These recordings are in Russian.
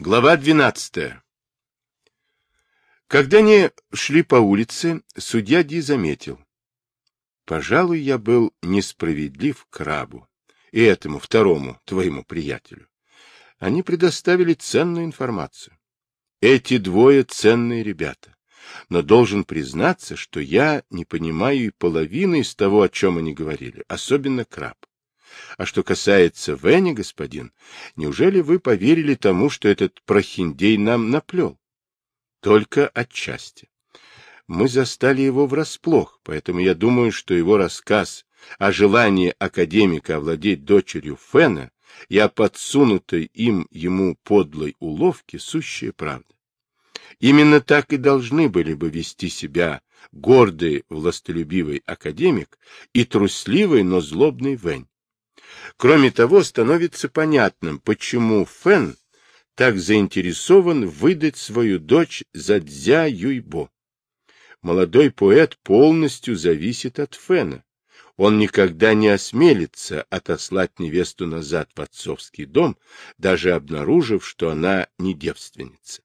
Глава 12. Когда они шли по улице, судья Ди заметил. Пожалуй, я был несправедлив к крабу и этому второму твоему приятелю. Они предоставили ценную информацию. Эти двое ценные ребята. Но должен признаться, что я не понимаю и половины из того, о чем они говорили, особенно краб. А что касается Венни, господин, неужели вы поверили тому, что этот прохиндей нам наплел? Только отчасти. Мы застали его врасплох, поэтому я думаю, что его рассказ о желании академика овладеть дочерью Фена и о подсунутой им ему подлой уловке сущая правда. Именно так и должны были бы вести себя гордый, властолюбивый академик и трусливый, но злобный Вэнь. Кроме того, становится понятным, почему Фэн так заинтересован выдать свою дочь за Дзя Юйбо. Молодой поэт полностью зависит от Фэна. Он никогда не осмелится отослать невесту назад в отцовский дом, даже обнаружив, что она не девственница.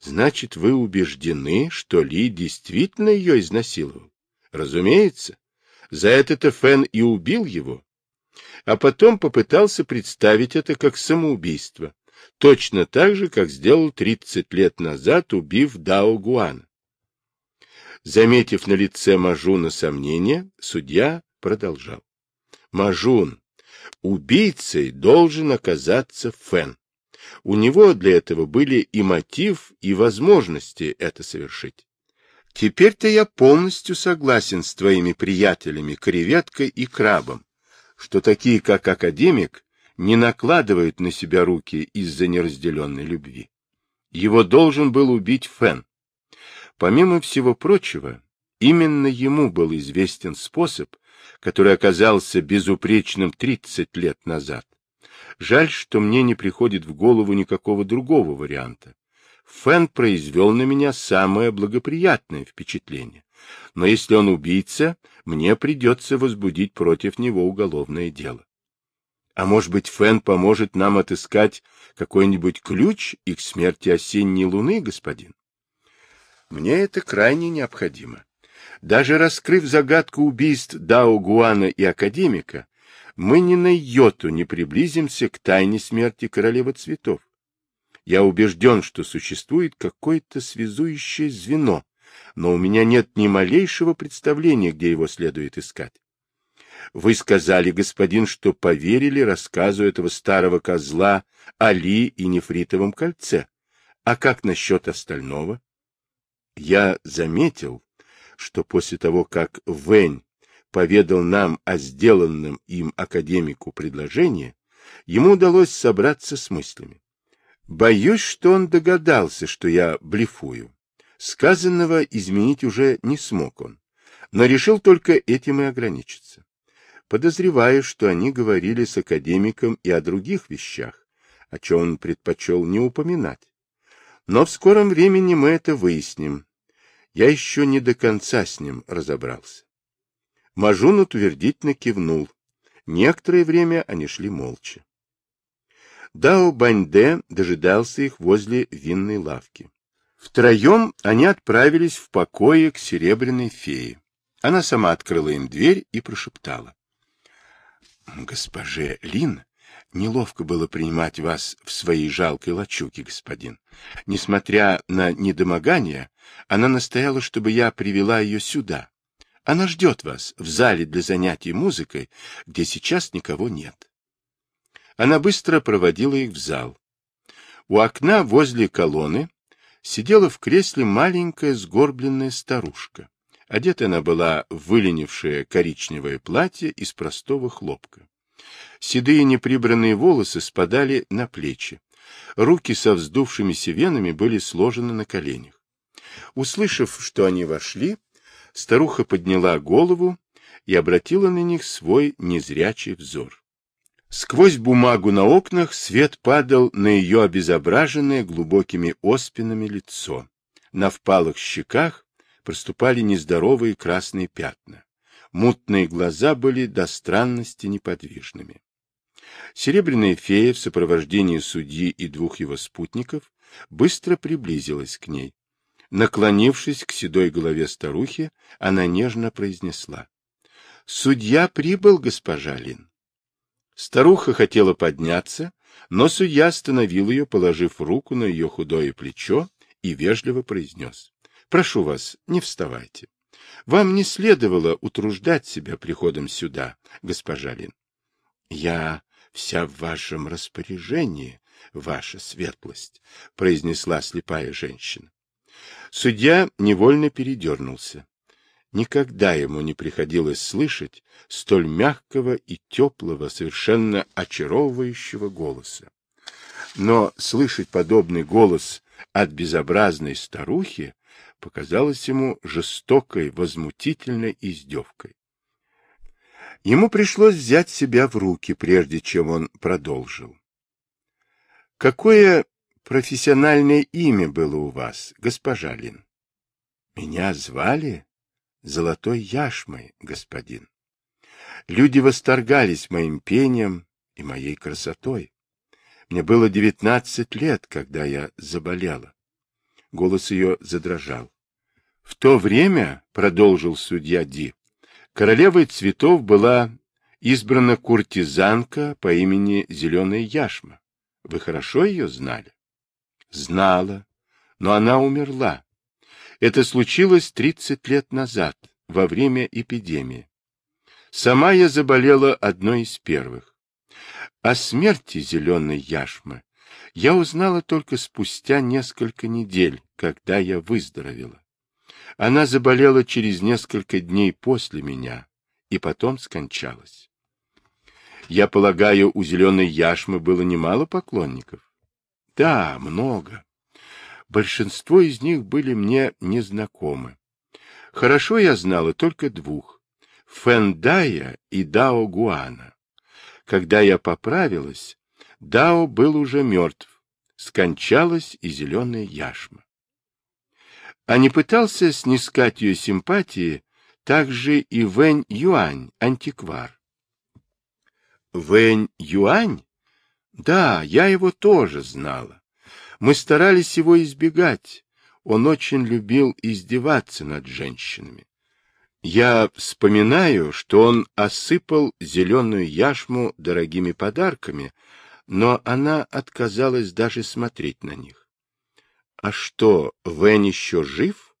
Значит, вы убеждены, что Ли действительно ее изнасиловал? Разумеется. За это-то Фэн и убил его а потом попытался представить это как самоубийство, точно так же, как сделал 30 лет назад, убив Дао Гуана. Заметив на лице Мажуна сомнение, судья продолжал. Мажун, убийцей должен оказаться Фэн. У него для этого были и мотив, и возможности это совершить. Теперь-то я полностью согласен с твоими приятелями, креветкой и крабом, что такие, как академик, не накладывают на себя руки из-за неразделенной любви. Его должен был убить Фен. Помимо всего прочего, именно ему был известен способ, который оказался безупречным 30 лет назад. Жаль, что мне не приходит в голову никакого другого варианта. Фен произвел на меня самое благоприятное впечатление. Но если он убийца, мне придется возбудить против него уголовное дело. А может быть, Фен поможет нам отыскать какой-нибудь ключ и к смерти осенней луны, господин? Мне это крайне необходимо. Даже раскрыв загадку убийств Дао Гуана и Академика, мы ни на йоту не приблизимся к тайне смерти королевы цветов. Я убежден, что существует какое-то связующее звено, но у меня нет ни малейшего представления, где его следует искать. Вы сказали, господин, что поверили рассказу этого старого козла Али и нефритовом кольце. А как насчет остального? Я заметил, что после того, как Вэнь поведал нам о сделанном им академику предложении, ему удалось собраться с мыслями. Боюсь, что он догадался, что я блефую. Сказанного изменить уже не смог он, но решил только этим и ограничиться. Подозреваю, что они говорили с академиком и о других вещах, о чем он предпочел не упоминать. Но в скором времени мы это выясним. Я еще не до конца с ним разобрался. Мажун утвердительно кивнул. Некоторое время они шли молча. Дао Баньде дожидался их возле винной лавки. Втроем они отправились в покое к серебряной фее. Она сама открыла им дверь и прошептала. — Госпоже Лин, неловко было принимать вас в своей жалкой лачуге, господин. Несмотря на недомогание, она настояла, чтобы я привела ее сюда. Она ждет вас в зале для занятий музыкой, где сейчас никого нет. Она быстро проводила их в зал. У окна возле колонны сидела в кресле маленькая сгорбленная старушка. Одета она была в выленившее коричневое платье из простого хлопка. Седые неприбранные волосы спадали на плечи. Руки со вздувшимися венами были сложены на коленях. Услышав, что они вошли, старуха подняла голову и обратила на них свой незрячий взор. Сквозь бумагу на окнах свет падал на ее обезображенное глубокими оспинами лицо. На впалых щеках проступали нездоровые красные пятна. Мутные глаза были до странности неподвижными. Серебряная фея в сопровождении судьи и двух его спутников быстро приблизилась к ней. Наклонившись к седой голове старухи, она нежно произнесла. — Судья прибыл, госпожа Лин. Старуха хотела подняться, но судья остановил ее, положив руку на ее худое плечо и вежливо произнес. — Прошу вас, не вставайте. Вам не следовало утруждать себя приходом сюда, госпожа Лин. — Я вся в вашем распоряжении, ваша светлость, — произнесла слепая женщина. Судья невольно передернулся. Никогда ему не приходилось слышать столь мягкого и теплого, совершенно очаровывающего голоса. Но слышать подобный голос от безобразной старухи показалось ему жестокой, возмутительной издевкой. Ему пришлось взять себя в руки, прежде чем он продолжил. Какое профессиональное имя было у вас, госпожа Лин? Меня звали Золотой Яшмой, господин. Люди восторгались моим пением и моей красотой. Мне было девятнадцать лет, когда я заболела. Голос ее задрожал. В то время, — продолжил судья Ди, Королевой цветов была избрана куртизанка по имени Зеленая Яшма. Вы хорошо ее знали? Знала, но она умерла. Это случилось 30 лет назад, во время эпидемии. Сама я заболела одной из первых. О смерти Зеленой Яшмы я узнала только спустя несколько недель, когда я выздоровела. Она заболела через несколько дней после меня и потом скончалась. Я полагаю, у зеленой яшмы было немало поклонников? Да, много. Большинство из них были мне незнакомы. Хорошо я знала только двух — Фэндая и Дао Гуана. Когда я поправилась, Дао был уже мертв, скончалась и зеленая яшма а не пытался снискать ее симпатии также и Вэнь Юань, антиквар. Вэнь Юань? Да, я его тоже знала. Мы старались его избегать. Он очень любил издеваться над женщинами. Я вспоминаю, что он осыпал зеленую яшму дорогими подарками, но она отказалась даже смотреть на них. А что, Вен еще жив?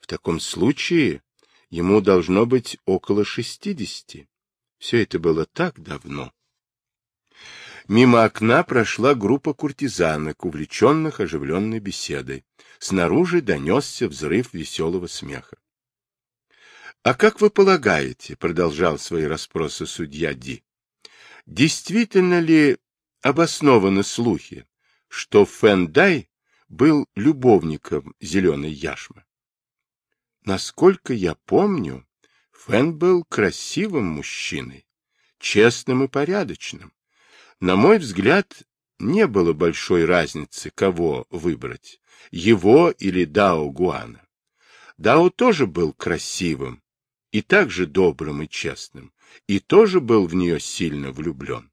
В таком случае ему должно быть около шестидесяти. Все это было так давно. Мимо окна прошла группа куртизанок, увлеченных оживленной беседой. Снаружи донесся взрыв веселого смеха. — А как вы полагаете, — продолжал свои расспросы судья Ди, — действительно ли обоснованы слухи, что Фэндай был любовником зеленой яшмы. Насколько я помню, Фэн был красивым мужчиной, честным и порядочным. На мой взгляд, не было большой разницы, кого выбрать, его или Дао Гуана. Дао тоже был красивым, и также добрым и честным, и тоже был в нее сильно влюблен.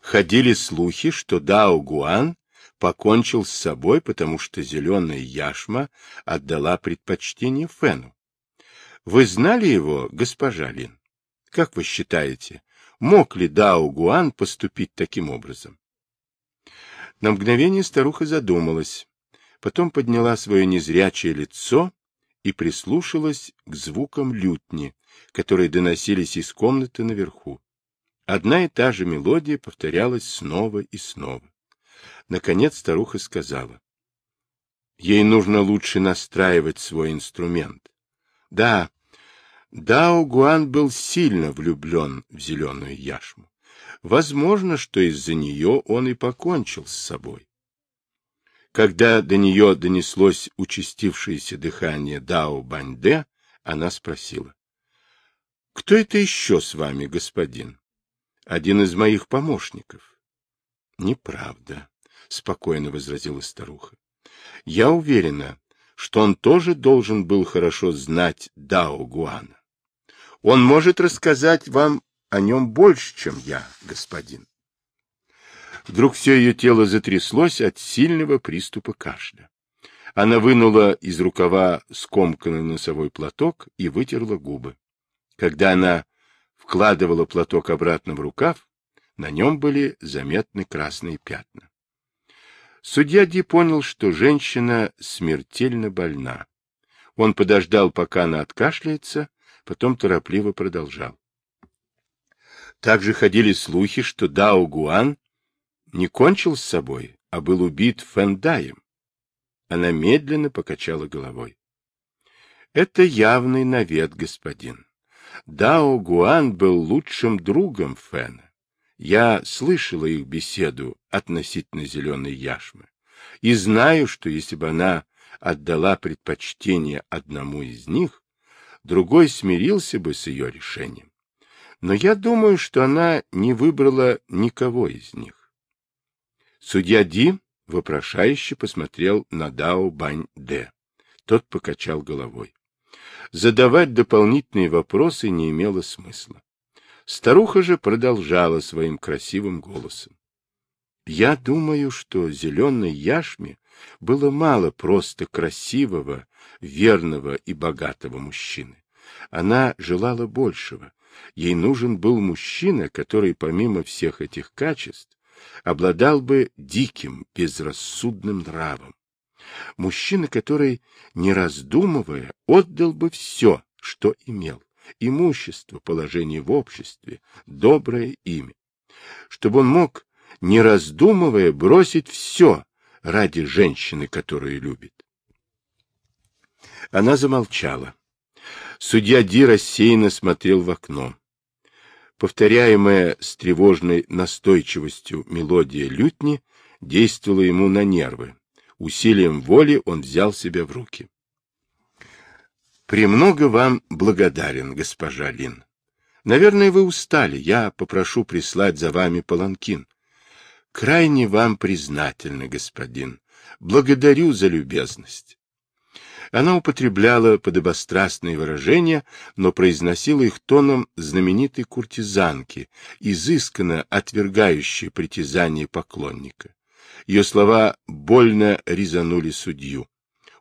Ходили слухи, что Дао Гуан покончил с собой, потому что зеленая яшма отдала предпочтение Фену. Вы знали его, госпожа Лин? Как вы считаете, мог ли Дао Гуан поступить таким образом? На мгновение старуха задумалась, потом подняла свое незрячее лицо и прислушалась к звукам лютни, которые доносились из комнаты наверху. Одна и та же мелодия повторялась снова и снова. Наконец старуха сказала. Ей нужно лучше настраивать свой инструмент. Да, Дао Гуан был сильно влюблен в зеленую яшму. Возможно, что из-за нее он и покончил с собой. Когда до нее донеслось участившееся дыхание Дао Баньде, она спросила. — Кто это еще с вами, господин? — Один из моих помощников. — Неправда спокойно возразила старуха. Я уверена, что он тоже должен был хорошо знать Дао Гуана. Он может рассказать вам о нем больше, чем я, господин. Вдруг все ее тело затряслось от сильного приступа кашля. Она вынула из рукава скомканный носовой платок и вытерла губы. Когда она вкладывала платок обратно в рукав, на нем были заметны красные пятна. Судья Ди понял, что женщина смертельно больна. Он подождал, пока она откашляется, потом торопливо продолжал. Также ходили слухи, что Дао Гуан не кончил с собой, а был убит Фэндаем. Она медленно покачала головой. Это явный навет, господин. Дао Гуан был лучшим другом Фэна. Я слышала их беседу относительно зеленой яшмы и знаю, что если бы она отдала предпочтение одному из них, другой смирился бы с ее решением. Но я думаю, что она не выбрала никого из них. Судья Ди вопрошающе посмотрел на Дао Бань-Де. Тот покачал головой. Задавать дополнительные вопросы не имело смысла. Старуха же продолжала своим красивым голосом. Я думаю, что зеленой яшме было мало просто красивого, верного и богатого мужчины. Она желала большего. Ей нужен был мужчина, который, помимо всех этих качеств, обладал бы диким, безрассудным нравом. Мужчина, который, не раздумывая, отдал бы все, что имел — имущество, положение в обществе, доброе имя. Чтобы он мог, не раздумывая, бросить все ради женщины, которую любит. Она замолчала. Судья Ди рассеянно смотрел в окно. Повторяемая с тревожной настойчивостью мелодия лютни действовала ему на нервы. Усилием воли он взял себя в руки. «Премного вам благодарен, госпожа Лин. Наверное, вы устали. Я попрошу прислать за вами паланкин. Крайне вам признательна, господин. Благодарю за любезность. Она употребляла подобострастные выражения, но произносила их тоном знаменитой куртизанки, изысканно отвергающей притязания поклонника. Ее слова больно резанули судью.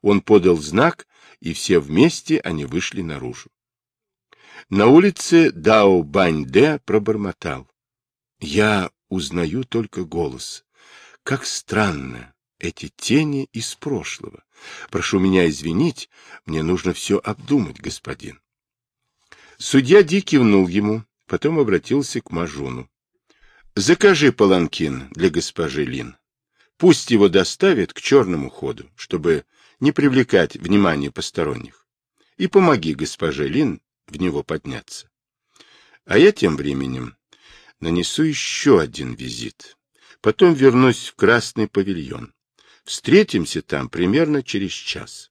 Он подал знак, и все вместе они вышли наружу. На улице Дао Бань-де пробормотал. Я узнаю только голос. Как странно, эти тени из прошлого. Прошу меня извинить, мне нужно все обдумать, господин. Судья Ди кивнул ему, потом обратился к Мажуну. Закажи паланкин для госпожи Лин. Пусть его доставят к черному ходу, чтобы не привлекать внимание посторонних. И помоги госпоже Лин в него подняться. А я тем временем нанесу еще один визит. Потом вернусь в Красный павильон. Встретимся там примерно через час.